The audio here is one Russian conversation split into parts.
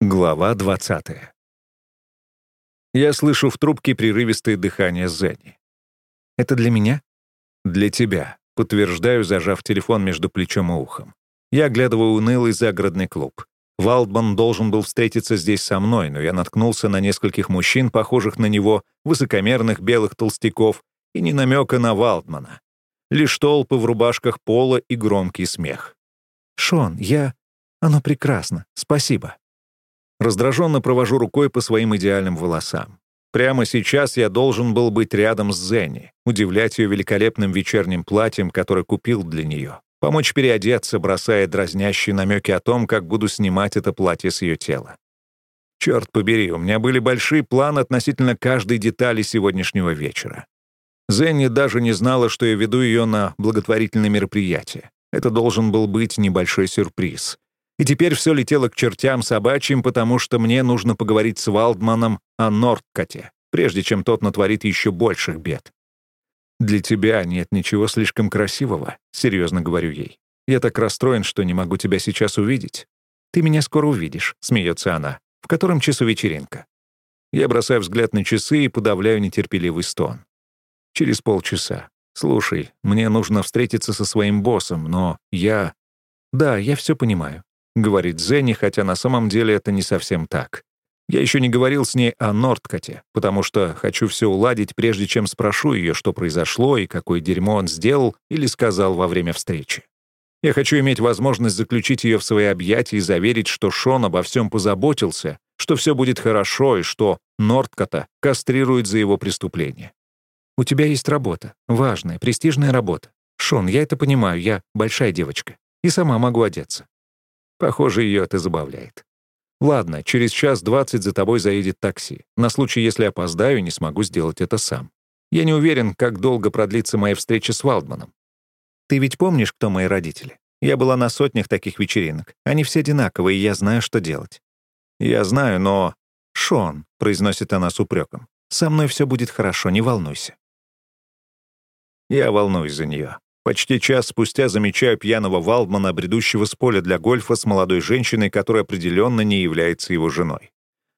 Глава 20. Я слышу в трубке прерывистое дыхание Зенни. «Это для меня?» «Для тебя», — подтверждаю, зажав телефон между плечом и ухом. Я оглядываю унылый загородный клуб. Валдман должен был встретиться здесь со мной, но я наткнулся на нескольких мужчин, похожих на него, высокомерных белых толстяков, и не намека на Валдмана. Лишь толпы в рубашках пола и громкий смех. «Шон, я...» «Оно прекрасно. Спасибо». Раздраженно провожу рукой по своим идеальным волосам. Прямо сейчас я должен был быть рядом с Зенни, удивлять ее великолепным вечерним платьем, которое купил для нее, помочь переодеться, бросая дразнящие намеки о том, как буду снимать это платье с ее тела. Черт побери, у меня были большие планы относительно каждой детали сегодняшнего вечера. Зенни даже не знала, что я веду ее на благотворительное мероприятие. Это должен был быть небольшой сюрприз. И теперь все летело к чертям собачьим, потому что мне нужно поговорить с Валдманом о Нордкоте, прежде чем тот натворит еще больших бед. «Для тебя нет ничего слишком красивого», — серьезно говорю ей. «Я так расстроен, что не могу тебя сейчас увидеть». «Ты меня скоро увидишь», — смеется она. «В котором часу вечеринка?» Я бросаю взгляд на часы и подавляю нетерпеливый стон. «Через полчаса. Слушай, мне нужно встретиться со своим боссом, но я...» «Да, я все понимаю. — говорит Зенни, хотя на самом деле это не совсем так. Я еще не говорил с ней о Нордкоте, потому что хочу все уладить, прежде чем спрошу ее, что произошло и какое дерьмо он сделал или сказал во время встречи. Я хочу иметь возможность заключить ее в свои объятия и заверить, что Шон обо всем позаботился, что все будет хорошо и что Нордкота кастрирует за его преступление. У тебя есть работа, важная, престижная работа. Шон, я это понимаю, я большая девочка. И сама могу одеться. Похоже, ее это забавляет. Ладно, через час двадцать за тобой заедет такси. На случай, если опоздаю, не смогу сделать это сам. Я не уверен, как долго продлится моя встреча с Валдманом. Ты ведь помнишь, кто мои родители? Я была на сотнях таких вечеринок. Они все одинаковые, и я знаю, что делать. Я знаю, но... «Шон», — произносит она с упреком, — «со мной все будет хорошо, не волнуйся». Я волнуюсь за нее. Почти час спустя замечаю пьяного Валдмана, бредущего с поля для гольфа с молодой женщиной, которая определенно не является его женой.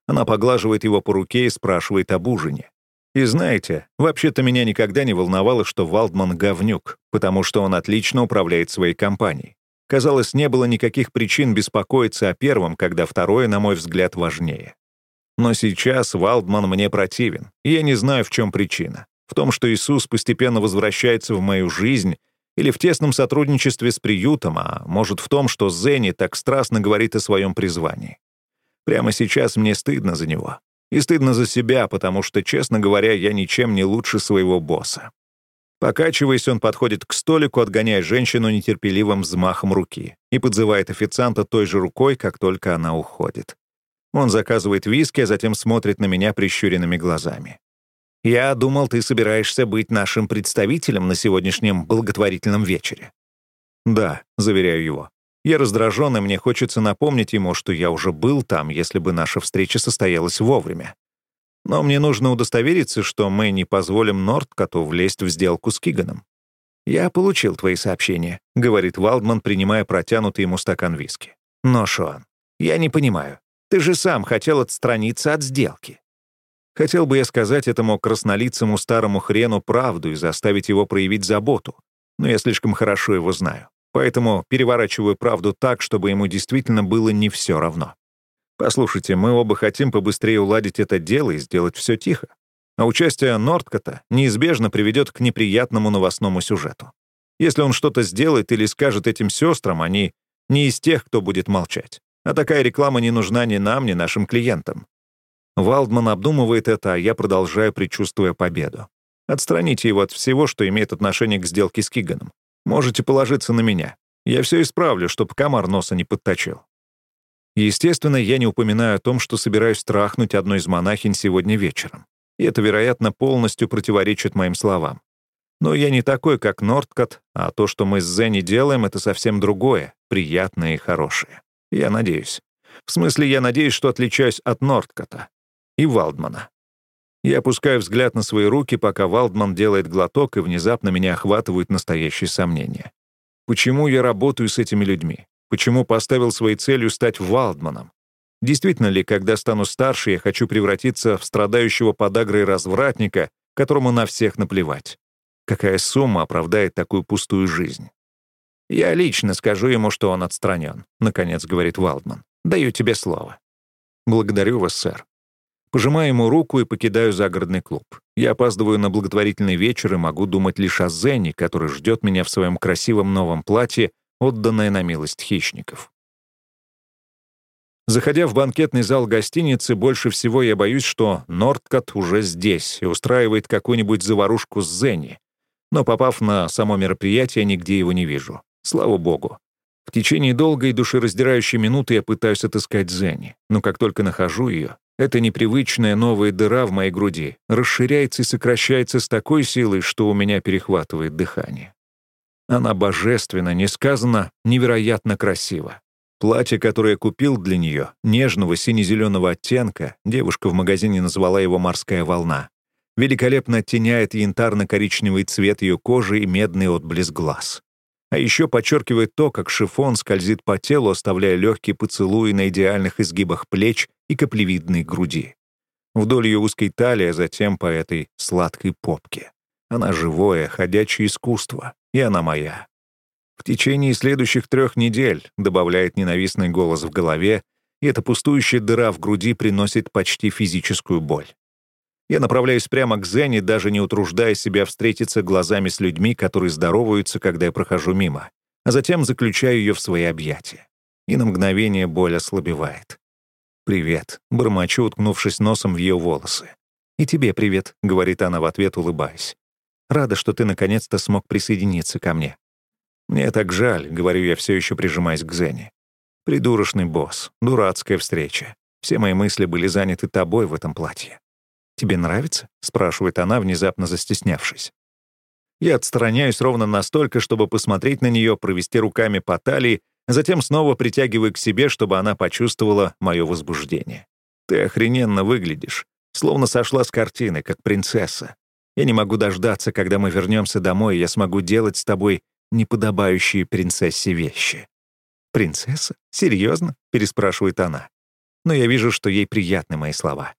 Она поглаживает его по руке и спрашивает об ужине. И знаете, вообще-то меня никогда не волновало, что Валдман — говнюк, потому что он отлично управляет своей компанией. Казалось, не было никаких причин беспокоиться о первом, когда второе, на мой взгляд, важнее. Но сейчас Валдман мне противен, и я не знаю, в чем причина. В том, что Иисус постепенно возвращается в мою жизнь, или в тесном сотрудничестве с приютом, а может в том, что Зенни так страстно говорит о своем призвании. Прямо сейчас мне стыдно за него. И стыдно за себя, потому что, честно говоря, я ничем не лучше своего босса. Покачиваясь, он подходит к столику, отгоняя женщину нетерпеливым взмахом руки и подзывает официанта той же рукой, как только она уходит. Он заказывает виски, а затем смотрит на меня прищуренными глазами. Я думал, ты собираешься быть нашим представителем на сегодняшнем благотворительном вечере». «Да», — заверяю его. Я раздражен, и мне хочется напомнить ему, что я уже был там, если бы наша встреча состоялась вовремя. Но мне нужно удостовериться, что мы не позволим Нордкоту влезть в сделку с Киганом. «Я получил твои сообщения», — говорит Валдман, принимая протянутый ему стакан виски. «Но, Шон, я не понимаю. Ты же сам хотел отстраниться от сделки. Хотел бы я сказать этому краснолицому старому хрену правду и заставить его проявить заботу, но я слишком хорошо его знаю. Поэтому переворачиваю правду так, чтобы ему действительно было не все равно. Послушайте, мы оба хотим побыстрее уладить это дело и сделать все тихо. А участие Нордкота неизбежно приведет к неприятному новостному сюжету. Если он что-то сделает или скажет этим сестрам, они не из тех, кто будет молчать. А такая реклама не нужна ни нам, ни нашим клиентам. Валдман обдумывает это, а я продолжаю, предчувствуя победу. Отстраните его от всего, что имеет отношение к сделке с Киганом. Можете положиться на меня. Я все исправлю, чтобы комар носа не подточил. Естественно, я не упоминаю о том, что собираюсь трахнуть одну из монахинь сегодня вечером. И это, вероятно, полностью противоречит моим словам. Но я не такой, как Нордкот, а то, что мы с Зенни делаем, это совсем другое, приятное и хорошее. Я надеюсь. В смысле, я надеюсь, что отличаюсь от Нордкота и Валдмана. Я опускаю взгляд на свои руки, пока Валдман делает глоток, и внезапно меня охватывают настоящие сомнения. Почему я работаю с этими людьми? Почему поставил своей целью стать Валдманом? Действительно ли, когда стану старше, я хочу превратиться в страдающего подагрой развратника, которому на всех наплевать? Какая сумма оправдает такую пустую жизнь? «Я лично скажу ему, что он отстранен», — наконец говорит Валдман. «Даю тебе слово». «Благодарю вас, сэр». Пожимаю ему руку и покидаю загородный клуб. Я опаздываю на благотворительный вечер и могу думать лишь о Зене, который ждет меня в своем красивом новом платье, отданное на милость хищников. Заходя в банкетный зал гостиницы, больше всего я боюсь, что Нордкот уже здесь и устраивает какую-нибудь заварушку с Зенни. Но попав на само мероприятие, нигде его не вижу. Слава богу. В течение долгой душераздирающей минуты я пытаюсь отыскать Зенни, но как только нахожу ее, эта непривычная новая дыра в моей груди расширяется и сокращается с такой силой, что у меня перехватывает дыхание. Она божественно, несказанно, невероятно красива. Платье, которое я купил для нее, нежного сине-зеленого оттенка, девушка в магазине назвала его «морская волна», великолепно оттеняет янтарно-коричневый цвет ее кожи и медный отблеск глаз. А еще подчеркивает то, как шифон скользит по телу, оставляя легкие поцелуи на идеальных изгибах плеч и каплевидной груди. Вдоль ее узкой талии, а затем по этой сладкой попке. Она живое, ходячее искусство, и она моя. В течение следующих трех недель, добавляет ненавистный голос в голове, и эта пустующая дыра в груди приносит почти физическую боль. Я направляюсь прямо к Зене, даже не утруждая себя встретиться глазами с людьми, которые здороваются, когда я прохожу мимо, а затем заключаю ее в свои объятия. И на мгновение боль ослабевает. «Привет», — бормочу, уткнувшись носом в ее волосы. «И тебе привет», — говорит она в ответ, улыбаясь. «Рада, что ты наконец-то смог присоединиться ко мне». «Мне так жаль», — говорю я, все еще прижимаясь к Зене. «Придурочный босс, дурацкая встреча. Все мои мысли были заняты тобой в этом платье». «Тебе нравится?» — спрашивает она, внезапно застеснявшись. Я отстраняюсь ровно настолько, чтобы посмотреть на нее, провести руками по талии, затем снова притягиваю к себе, чтобы она почувствовала мое возбуждение. «Ты охрененно выглядишь, словно сошла с картины, как принцесса. Я не могу дождаться, когда мы вернемся домой, и я смогу делать с тобой неподобающие принцессе вещи». «Принцесса? Серьезно?» — переспрашивает она. Но я вижу, что ей приятны мои слова.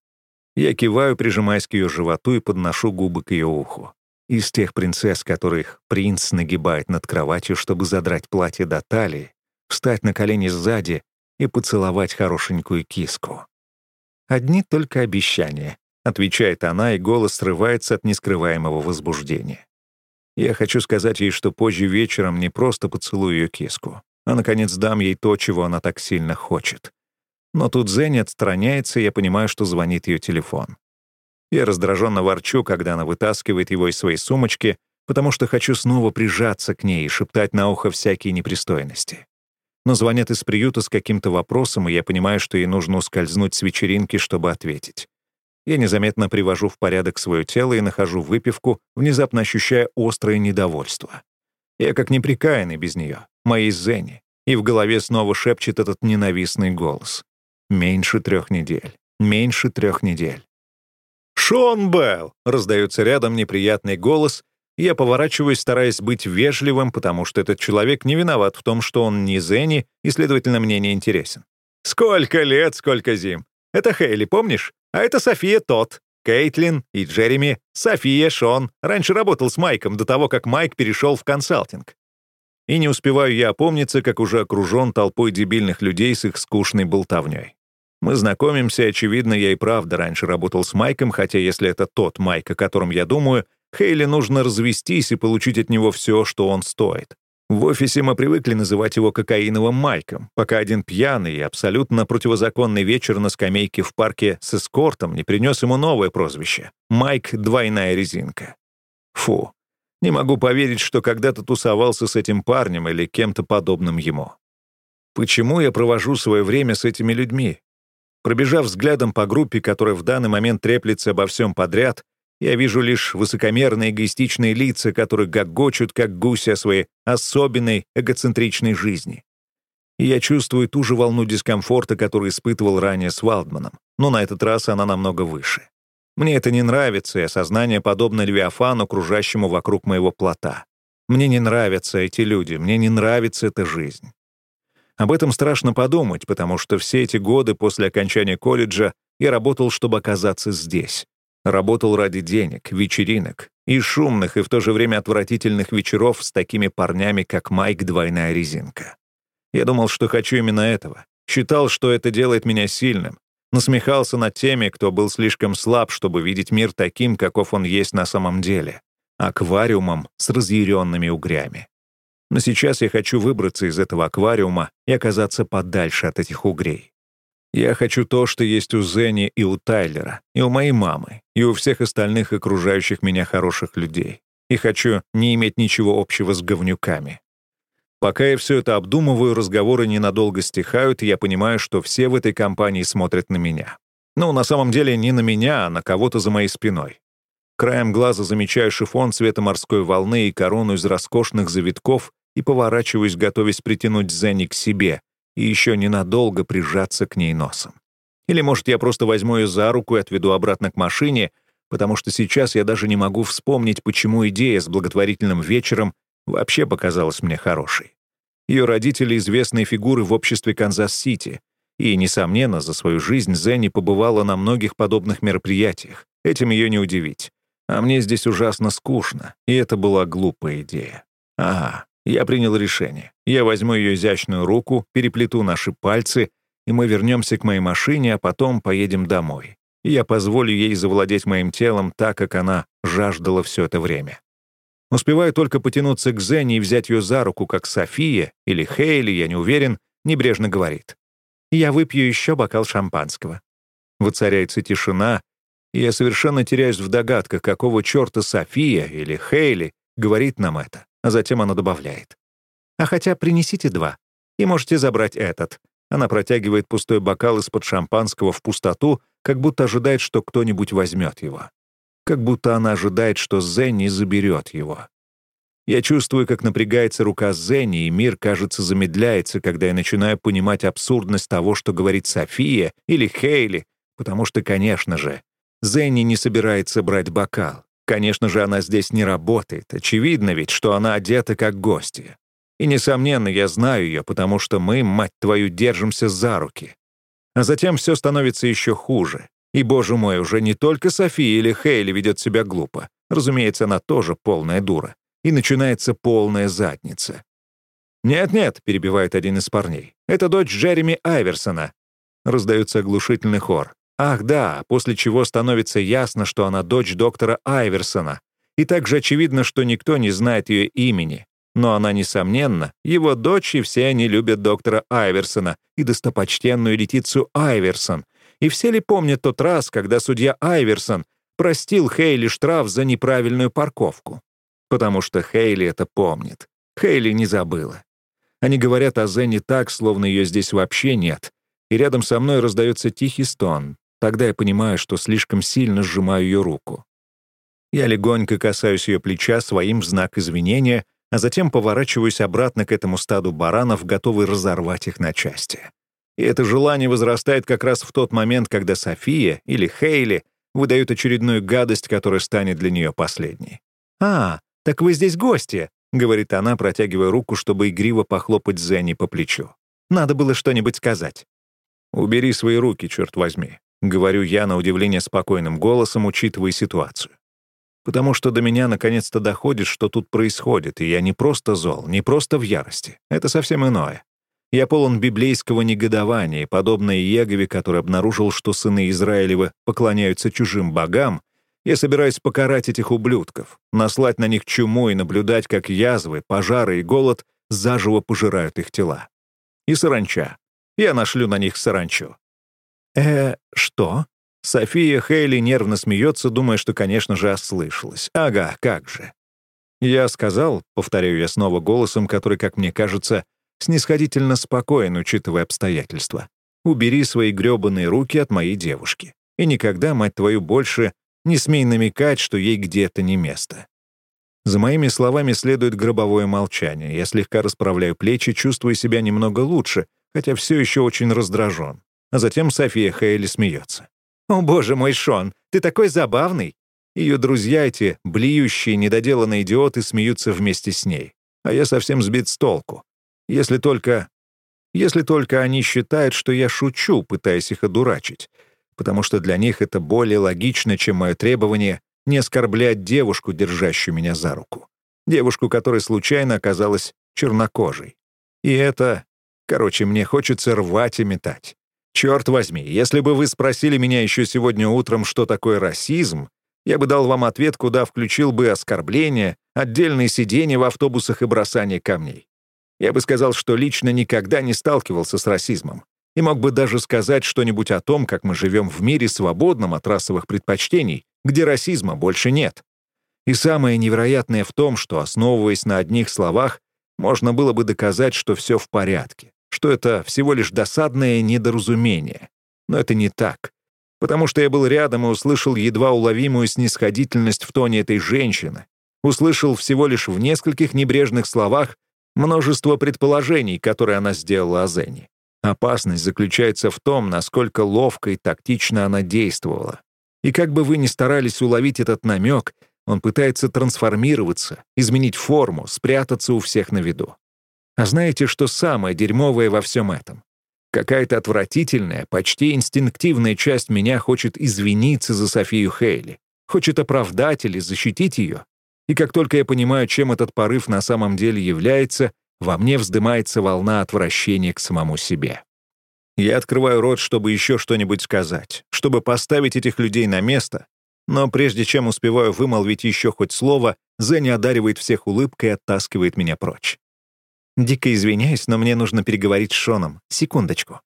Я киваю, прижимаясь к ее животу и подношу губы к ее уху. Из тех принцесс, которых принц нагибает над кроватью, чтобы задрать платье до талии, встать на колени сзади и поцеловать хорошенькую киску. «Одни только обещания», — отвечает она, и голос срывается от нескрываемого возбуждения. Я хочу сказать ей, что позже вечером не просто поцелую ее киску, а, наконец, дам ей то, чего она так сильно хочет. Но тут Зенни отстраняется, и я понимаю, что звонит ее телефон. Я раздраженно ворчу, когда она вытаскивает его из своей сумочки, потому что хочу снова прижаться к ней и шептать на ухо всякие непристойности. Но звонят из приюта с каким-то вопросом, и я понимаю, что ей нужно ускользнуть с вечеринки, чтобы ответить. Я незаметно привожу в порядок свое тело и нахожу выпивку, внезапно ощущая острое недовольство. Я как неприкаянный без нее, моей Зенни, и в голове снова шепчет этот ненавистный голос. Меньше трех недель. Меньше трех недель. «Шон Белл!» — раздается рядом неприятный голос. Я поворачиваюсь, стараясь быть вежливым, потому что этот человек не виноват в том, что он не Зенни и, следовательно, мне не интересен. «Сколько лет, сколько зим! Это Хейли, помнишь? А это София Тот, Кейтлин и Джереми. София, Шон. Раньше работал с Майком до того, как Майк перешел в консалтинг. И не успеваю я опомниться, как уже окружен толпой дебильных людей с их скучной болтовней. Мы знакомимся, очевидно, я и правда раньше работал с Майком, хотя если это тот Майк, о котором я думаю, Хейли нужно развестись и получить от него все, что он стоит. В офисе мы привыкли называть его кокаиновым Майком, пока один пьяный и абсолютно противозаконный вечер на скамейке в парке с эскортом не принес ему новое прозвище — Майк «Двойная резинка». Фу, не могу поверить, что когда-то тусовался с этим парнем или кем-то подобным ему. Почему я провожу свое время с этими людьми? Пробежав взглядом по группе, которая в данный момент треплется обо всем подряд, я вижу лишь высокомерные эгоистичные лица, которые гогочут, как гуси о своей особенной эгоцентричной жизни. И я чувствую ту же волну дискомфорта, которую испытывал ранее с Валдманом, но на этот раз она намного выше. Мне это не нравится, и осознание подобно Левиафану, кружащему вокруг моего плота. Мне не нравятся эти люди, мне не нравится эта жизнь. Об этом страшно подумать, потому что все эти годы после окончания колледжа я работал, чтобы оказаться здесь. Работал ради денег, вечеринок и шумных, и в то же время отвратительных вечеров с такими парнями, как Майк Двойная Резинка. Я думал, что хочу именно этого. Считал, что это делает меня сильным. Насмехался над теми, кто был слишком слаб, чтобы видеть мир таким, каков он есть на самом деле. Аквариумом с разъяренными угрями. Но сейчас я хочу выбраться из этого аквариума и оказаться подальше от этих угрей. Я хочу то, что есть у Зени и у Тайлера, и у моей мамы, и у всех остальных окружающих меня хороших людей. И хочу не иметь ничего общего с говнюками. Пока я все это обдумываю, разговоры ненадолго стихают, и я понимаю, что все в этой компании смотрят на меня. Ну, на самом деле, не на меня, а на кого-то за моей спиной. Краем глаза замечаю шифон цвета морской волны и корону из роскошных завитков и поворачиваюсь, готовясь притянуть Зенни к себе, и еще ненадолго прижаться к ней носом. Или, может, я просто возьму ее за руку и отведу обратно к машине, потому что сейчас я даже не могу вспомнить, почему идея с благотворительным вечером вообще показалась мне хорошей. Ее родители — известные фигуры в обществе Канзас-Сити, и, несомненно, за свою жизнь Зенни побывала на многих подобных мероприятиях. Этим ее не удивить. А мне здесь ужасно скучно, и это была глупая идея. Ага, я принял решение. Я возьму ее изящную руку, переплету наши пальцы, и мы вернемся к моей машине, а потом поедем домой. И я позволю ей завладеть моим телом так, как она жаждала все это время. Успеваю только потянуться к Зене и взять ее за руку, как София или Хейли, я не уверен, небрежно говорит. «Я выпью еще бокал шампанского». Воцаряется тишина, и я совершенно теряюсь в догадках, какого черта София или Хейли говорит нам это а затем она добавляет. «А хотя принесите два, и можете забрать этот». Она протягивает пустой бокал из-под шампанского в пустоту, как будто ожидает, что кто-нибудь возьмет его. Как будто она ожидает, что Зенни заберет его. Я чувствую, как напрягается рука Зенни, и мир, кажется, замедляется, когда я начинаю понимать абсурдность того, что говорит София или Хейли, потому что, конечно же, Зенни не собирается брать бокал. Конечно же, она здесь не работает. Очевидно ведь, что она одета как гостья. И, несомненно, я знаю ее, потому что мы, мать твою, держимся за руки. А затем все становится еще хуже. И, боже мой, уже не только София или Хейли ведет себя глупо. Разумеется, она тоже полная дура. И начинается полная задница. «Нет-нет», — перебивает один из парней, — «это дочь Джереми Айверсона». Раздается оглушительный хор. Ах да, после чего становится ясно, что она дочь доктора Айверсона. И также очевидно, что никто не знает ее имени. Но она, несомненно, его дочь, и все они любят доктора Айверсона и достопочтенную Летицию Айверсон. И все ли помнят тот раз, когда судья Айверсон простил Хейли штраф за неправильную парковку? Потому что Хейли это помнит. Хейли не забыла. Они говорят о Зене так, словно ее здесь вообще нет. И рядом со мной раздается тихий стон. Тогда я понимаю, что слишком сильно сжимаю ее руку. Я легонько касаюсь ее плеча своим в знак извинения, а затем поворачиваюсь обратно к этому стаду баранов, готовый разорвать их на части. И это желание возрастает как раз в тот момент, когда София или Хейли выдают очередную гадость, которая станет для нее последней. «А, так вы здесь гости», — говорит она, протягивая руку, чтобы игриво похлопать Зенни по плечу. «Надо было что-нибудь сказать». «Убери свои руки, черт возьми. Говорю я на удивление спокойным голосом, учитывая ситуацию. Потому что до меня наконец-то доходит, что тут происходит, и я не просто зол, не просто в ярости. Это совсем иное. Я полон библейского негодования, подобно Иегове, который обнаружил, что сыны Израилевы поклоняются чужим богам, я собираюсь покарать этих ублюдков, наслать на них чуму и наблюдать, как язвы, пожары и голод заживо пожирают их тела. И саранча. Я нашлю на них саранчу. «Э, что?» София Хейли нервно смеется, думая, что, конечно же, ослышалась. «Ага, как же». «Я сказал», — повторяю я снова голосом, который, как мне кажется, снисходительно спокоен, учитывая обстоятельства. «Убери свои грёбаные руки от моей девушки. И никогда, мать твою, больше не смей намекать, что ей где-то не место». За моими словами следует гробовое молчание. Я слегка расправляю плечи, чувствуя себя немного лучше, хотя все еще очень раздражен. А затем София Хейли смеется. «О, боже мой, Шон, ты такой забавный!» Ее друзья эти, блиющие, недоделанные идиоты, смеются вместе с ней. А я совсем сбит с толку. Если только... Если только они считают, что я шучу, пытаясь их одурачить, потому что для них это более логично, чем мое требование не оскорблять девушку, держащую меня за руку. Девушку, которая случайно оказалась чернокожей. И это... Короче, мне хочется рвать и метать. Черт возьми, если бы вы спросили меня еще сегодня утром, что такое расизм, я бы дал вам ответ, куда включил бы оскорбления, отдельные сидения в автобусах и бросание камней. Я бы сказал, что лично никогда не сталкивался с расизмом. И мог бы даже сказать что-нибудь о том, как мы живем в мире свободном от расовых предпочтений, где расизма больше нет. И самое невероятное в том, что, основываясь на одних словах, можно было бы доказать, что все в порядке, что это всего лишь досадное недоразумение. Но это не так. Потому что я был рядом и услышал едва уловимую снисходительность в тоне этой женщины, услышал всего лишь в нескольких небрежных словах множество предположений, которые она сделала о Зене. Опасность заключается в том, насколько ловко и тактично она действовала. И как бы вы ни старались уловить этот намек, он пытается трансформироваться, изменить форму, спрятаться у всех на виду. А знаете, что самое дерьмовое во всем этом? Какая-то отвратительная, почти инстинктивная часть меня хочет извиниться за Софию Хейли, хочет оправдать или защитить ее. И как только я понимаю, чем этот порыв на самом деле является, во мне вздымается волна отвращения к самому себе. Я открываю рот, чтобы еще что-нибудь сказать, чтобы поставить этих людей на место, но прежде чем успеваю вымолвить еще хоть слово, Зенни одаривает всех улыбкой и оттаскивает меня прочь. Дико извиняюсь, но мне нужно переговорить с Шоном. Секундочку.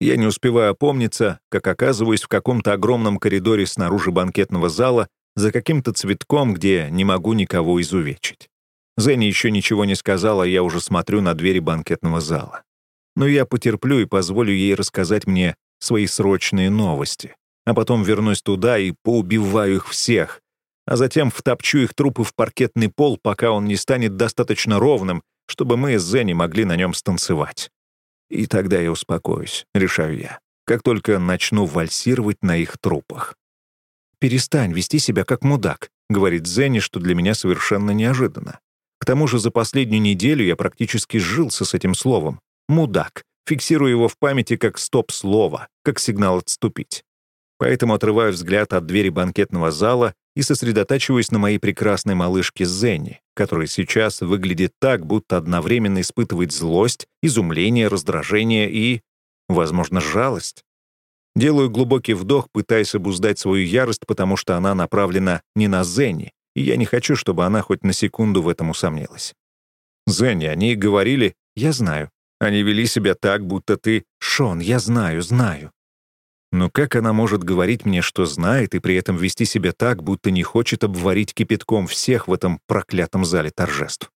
Я не успеваю опомниться, как оказываюсь в каком-то огромном коридоре снаружи банкетного зала за каким-то цветком, где не могу никого изувечить. Зенни еще ничего не сказала, я уже смотрю на двери банкетного зала но я потерплю и позволю ей рассказать мне свои срочные новости, а потом вернусь туда и поубиваю их всех, а затем втопчу их трупы в паркетный пол, пока он не станет достаточно ровным, чтобы мы с Зенни могли на нем станцевать. И тогда я успокоюсь, решаю я, как только начну вальсировать на их трупах. «Перестань вести себя как мудак», — говорит Зенни, что для меня совершенно неожиданно. К тому же за последнюю неделю я практически сжился с этим словом, «мудак», фиксируя его в памяти как стоп-слово, как сигнал «отступить». Поэтому отрываю взгляд от двери банкетного зала и сосредотачиваюсь на моей прекрасной малышке Зенни, которая сейчас выглядит так, будто одновременно испытывает злость, изумление, раздражение и, возможно, жалость. Делаю глубокий вдох, пытаясь обуздать свою ярость, потому что она направлена не на Зенни, и я не хочу, чтобы она хоть на секунду в этом усомнилась. «Зенни, они говорили...» «Я знаю. Они вели себя так, будто ты... Шон, я знаю, знаю. Но как она может говорить мне, что знает, и при этом вести себя так, будто не хочет обварить кипятком всех в этом проклятом зале торжеств?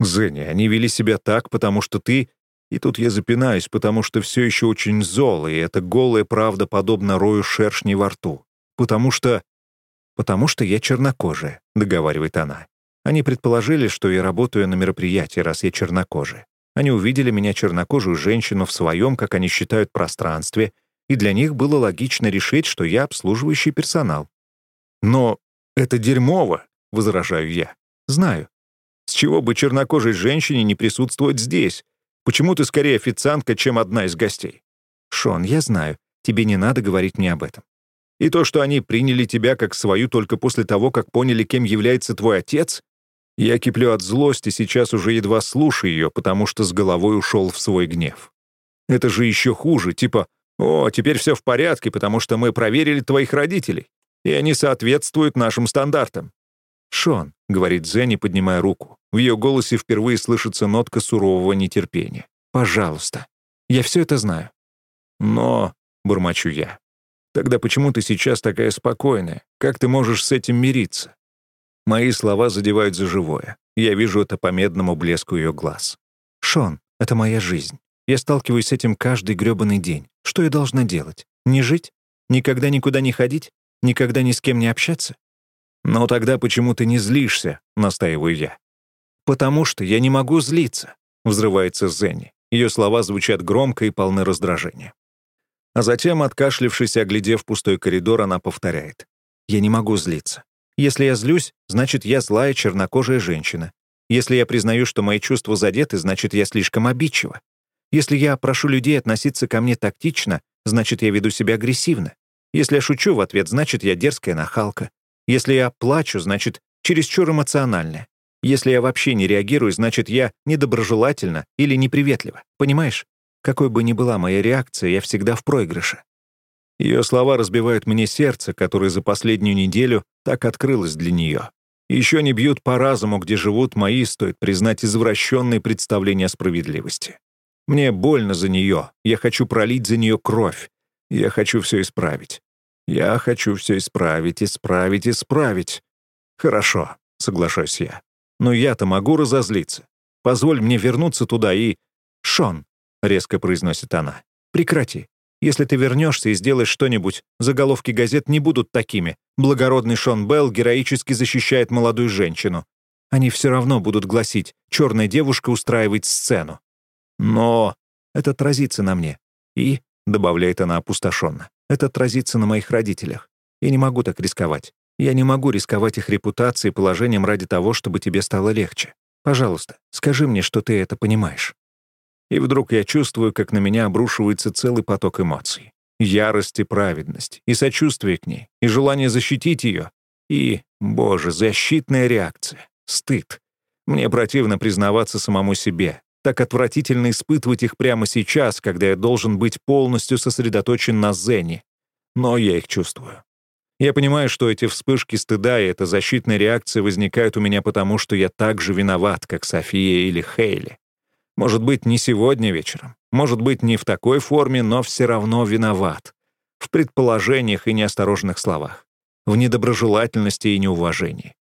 Зенни, они вели себя так, потому что ты... И тут я запинаюсь, потому что все еще очень зол, и эта голая правда подобна рою шершней во рту. Потому что... Потому что я чернокожая, договаривает она. Они предположили, что я работаю на мероприятии, раз я чернокожая. Они увидели меня чернокожую женщину в своем, как они считают, пространстве, и для них было логично решить, что я обслуживающий персонал. «Но это дерьмово», — возражаю я. «Знаю. С чего бы чернокожей женщине не присутствовать здесь? Почему ты скорее официантка, чем одна из гостей?» «Шон, я знаю. Тебе не надо говорить мне об этом. И то, что они приняли тебя как свою только после того, как поняли, кем является твой отец, я киплю от злости, сейчас уже едва слушаю ее, потому что с головой ушел в свой гнев. Это же еще хуже, типа «О, теперь все в порядке, потому что мы проверили твоих родителей, и они соответствуют нашим стандартам». «Шон», — говорит Зенни, поднимая руку. В ее голосе впервые слышится нотка сурового нетерпения. «Пожалуйста. Я все это знаю». «Но», — бормочу я, — «тогда почему ты сейчас такая спокойная? Как ты можешь с этим мириться?» Мои слова задевают за живое. Я вижу это по медному блеску ее глаз. «Шон, это моя жизнь. Я сталкиваюсь с этим каждый грёбаный день. Что я должна делать? Не жить? Никогда никуда не ходить? Никогда ни с кем не общаться?» «Но тогда почему ты не злишься?» — настаиваю я. «Потому что я не могу злиться», — взрывается Зенни. Ее слова звучат громко и полны раздражения. А затем, откашлившись и оглядев пустой коридор, она повторяет. «Я не могу злиться. Если я злюсь, значит, я злая чернокожая женщина. Если я признаю, что мои чувства задеты, значит, я слишком обидчива. Если я прошу людей относиться ко мне тактично, значит, я веду себя агрессивно. Если я шучу в ответ, значит, я дерзкая нахалка. Если я плачу, значит, чересчур эмоциональная. Если я вообще не реагирую, значит, я недоброжелательна или неприветлива. Понимаешь? Какой бы ни была моя реакция, я всегда в проигрыше. Ее слова разбивают мне сердце, которое за последнюю неделю так открылось для нее. Еще не бьют по разуму, где живут мои, стоит признать, извращенные представления о справедливости. Мне больно за нее, я хочу пролить за нее кровь. Я хочу все исправить. Я хочу все исправить, исправить, исправить. Хорошо, соглашаюсь я. Но я-то могу разозлиться. Позволь мне вернуться туда и... «Шон», — резко произносит она, — «прекрати. Если ты вернешься и сделаешь что-нибудь, заголовки газет не будут такими. Благородный Шон Белл героически защищает молодую женщину. Они все равно будут гласить «черная девушка устраивает сцену». Но это отразится на мне. И, — добавляет она опустошенно, — это отразится на моих родителях. Я не могу так рисковать. Я не могу рисковать их репутацией и положением ради того, чтобы тебе стало легче. Пожалуйста, скажи мне, что ты это понимаешь. И вдруг я чувствую, как на меня обрушивается целый поток эмоций. Ярость и праведность, и сочувствие к ней, и желание защитить ее, и, боже, защитная реакция, стыд. Мне противно признаваться самому себе. Так отвратительно испытывать их прямо сейчас, когда я должен быть полностью сосредоточен на Зене. Но я их чувствую. Я понимаю, что эти вспышки стыда и эта защитная реакция возникают у меня потому, что я так же виноват, как София или Хейли. Может быть, не сегодня вечером, может быть, не в такой форме, но все равно виноват. В предположениях и неосторожных словах, в недоброжелательности и неуважении.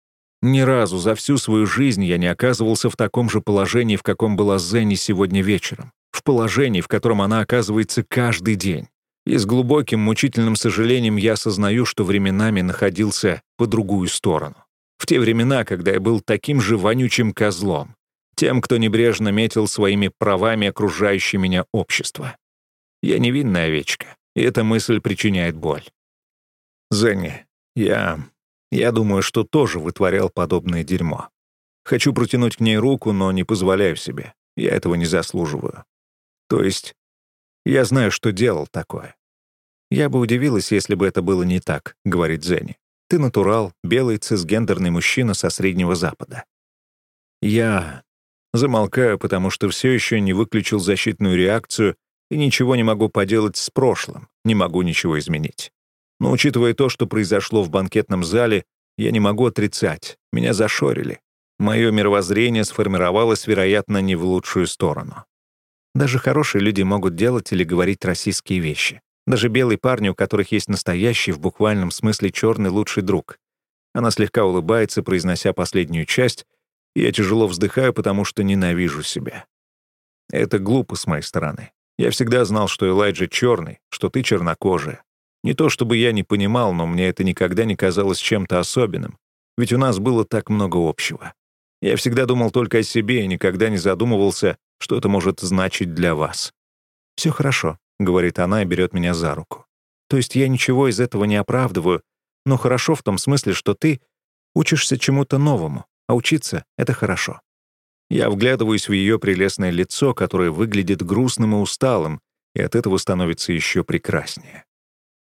Ни разу за всю свою жизнь я не оказывался в таком же положении, в каком была Зенни сегодня вечером, в положении, в котором она оказывается каждый день. И с глубоким мучительным сожалением я осознаю, что временами находился по другую сторону. В те времена, когда я был таким же вонючим козлом, тем, кто небрежно метил своими правами окружающее меня общество. Я невинная овечка, и эта мысль причиняет боль. Зенни, я... я думаю, что тоже вытворял подобное дерьмо. Хочу протянуть к ней руку, но не позволяю себе. Я этого не заслуживаю. То есть, я знаю, что делал такое. Я бы удивилась, если бы это было не так, говорит Зенни. Ты натурал, белый цисгендерный мужчина со Среднего Запада. Я Замолкаю, потому что все еще не выключил защитную реакцию и ничего не могу поделать с прошлым, не могу ничего изменить. Но учитывая то, что произошло в банкетном зале, я не могу отрицать, меня зашорили. Мое мировоззрение сформировалось, вероятно, не в лучшую сторону. Даже хорошие люди могут делать или говорить российские вещи. Даже белые парни, у которых есть настоящий, в буквальном смысле черный лучший друг. Она слегка улыбается, произнося последнюю часть, я тяжело вздыхаю, потому что ненавижу себя. Это глупо с моей стороны. Я всегда знал, что Элайджа черный, что ты чернокожая. Не то чтобы я не понимал, но мне это никогда не казалось чем-то особенным, ведь у нас было так много общего. Я всегда думал только о себе и никогда не задумывался, что это может значить для вас. «Все хорошо», — говорит она и берет меня за руку. «То есть я ничего из этого не оправдываю, но хорошо в том смысле, что ты учишься чему-то новому, а учиться — это хорошо. Я вглядываюсь в ее прелестное лицо, которое выглядит грустным и усталым, и от этого становится еще прекраснее.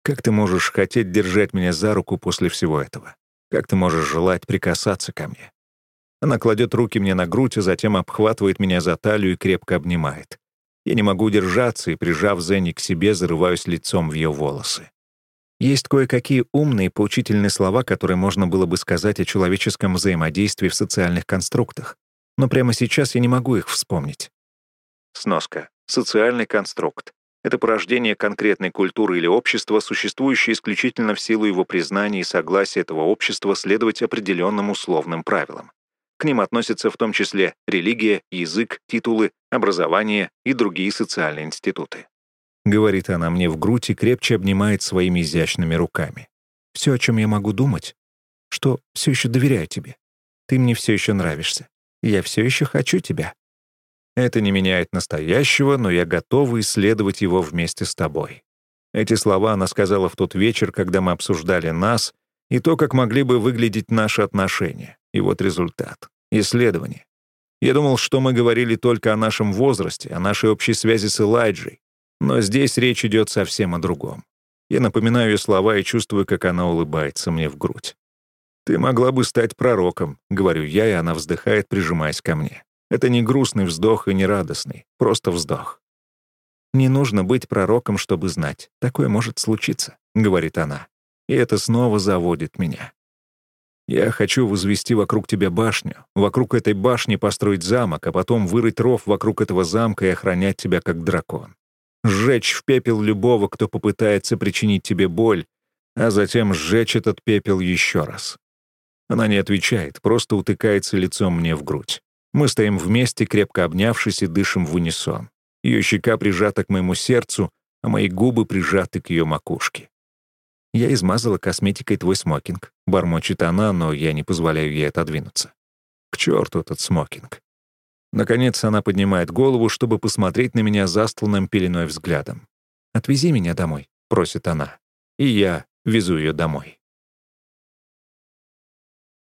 Как ты можешь хотеть держать меня за руку после всего этого? Как ты можешь желать прикасаться ко мне? Она кладет руки мне на грудь, а затем обхватывает меня за талию и крепко обнимает. Я не могу удержаться и, прижав Зенни к себе, зарываюсь лицом в ее волосы. Есть кое-какие умные поучительные слова, которые можно было бы сказать о человеческом взаимодействии в социальных конструктах, но прямо сейчас я не могу их вспомнить. Сноска. Социальный конструкт. Это порождение конкретной культуры или общества, существующее исключительно в силу его признания и согласия этого общества следовать определенным условным правилам. К ним относятся в том числе религия, язык, титулы, образование и другие социальные институты. — говорит она мне в грудь и крепче обнимает своими изящными руками. «Все, о чем я могу думать, что все еще доверяю тебе. Ты мне все еще нравишься. Я все еще хочу тебя. Это не меняет настоящего, но я готова исследовать его вместе с тобой». Эти слова она сказала в тот вечер, когда мы обсуждали нас и то, как могли бы выглядеть наши отношения. И вот результат. Исследование. Я думал, что мы говорили только о нашем возрасте, о нашей общей связи с Элайджей. Но здесь речь идет совсем о другом. Я напоминаю ее слова и чувствую, как она улыбается мне в грудь. «Ты могла бы стать пророком», — говорю я, и она вздыхает, прижимаясь ко мне. Это не грустный вздох и не радостный, просто вздох. «Не нужно быть пророком, чтобы знать. Такое может случиться», — говорит она. И это снова заводит меня. «Я хочу возвести вокруг тебя башню, вокруг этой башни построить замок, а потом вырыть ров вокруг этого замка и охранять тебя как дракон. Сжечь в пепел любого, кто попытается причинить тебе боль, а затем сжечь этот пепел еще раз. Она не отвечает, просто утыкается лицом мне в грудь. Мы стоим вместе, крепко обнявшись и дышим в унисон. Ее щека прижата к моему сердцу, а мои губы прижаты к ее макушке. «Я измазала косметикой твой смокинг», — бормочет она, но я не позволяю ей отодвинуться. К черту этот смокинг. Наконец она поднимает голову, чтобы посмотреть на меня застланным пеленой взглядом. «Отвези меня домой», — просит она. И я везу ее домой.